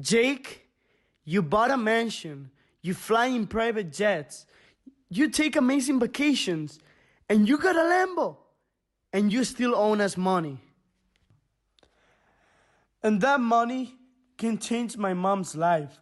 Jake, you bought a mansion, you fly in private jets, you take amazing vacations, and you got a Lambo, and you still own us money. And that money can change my mom's life.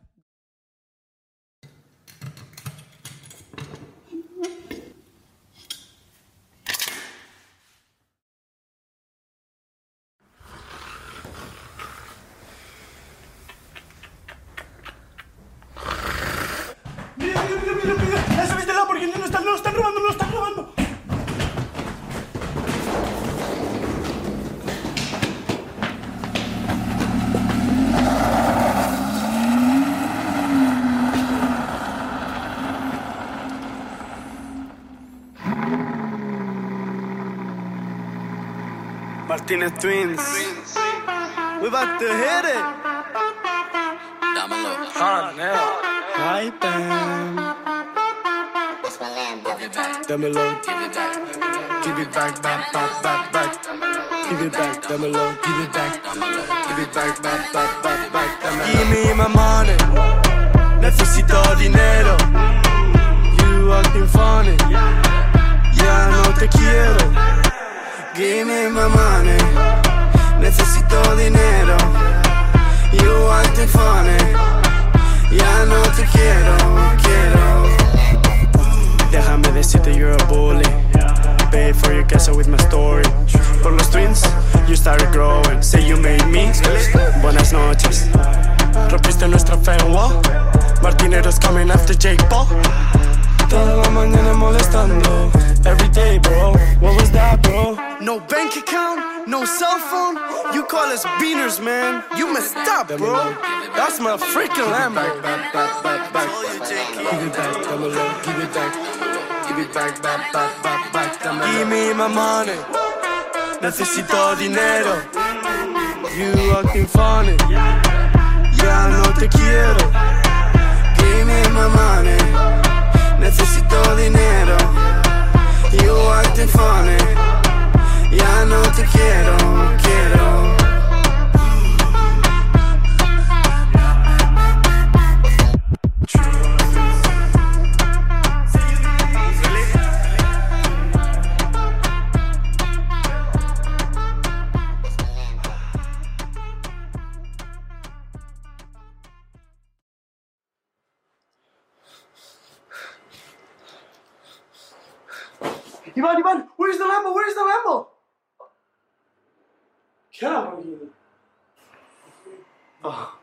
Martinez Twins. We about to hit it. Dámelo. Right then. It's my Give it back. Dámelo. Give it back. Give it back, back, back, back, back. Give it back, dámelo. Give it back. Give it back, back, back, back, back. Give me my money. Necesito dinero. Give me my money. Necesito dinero. You acting funny. Ya no te quiero, quiero. Déjame decirte you're a bully. Pay for your queso with my story. Por los twins, you started growing. Say you made me. Buenas noches. Rompiste nuestra fe, wow. Martinero's coming after Jake Paul. Toda la mañana molestando. Every day, bro. No bank account, no cell phone. You call us beaners, man. You messed up, bro. That's my freaking Lambo. Back, back, back, back, back. Give it back, dámelo. Give it back. Give it back, back, back, back, back. Give me my money. Necesito dinero. You acting funny. Ya no te quiero. Give me my money. Necesito dinero. Ivan, Ivan, where's the Lambo? Where's the Lambo? ¿Qué Lamborghini? Oh,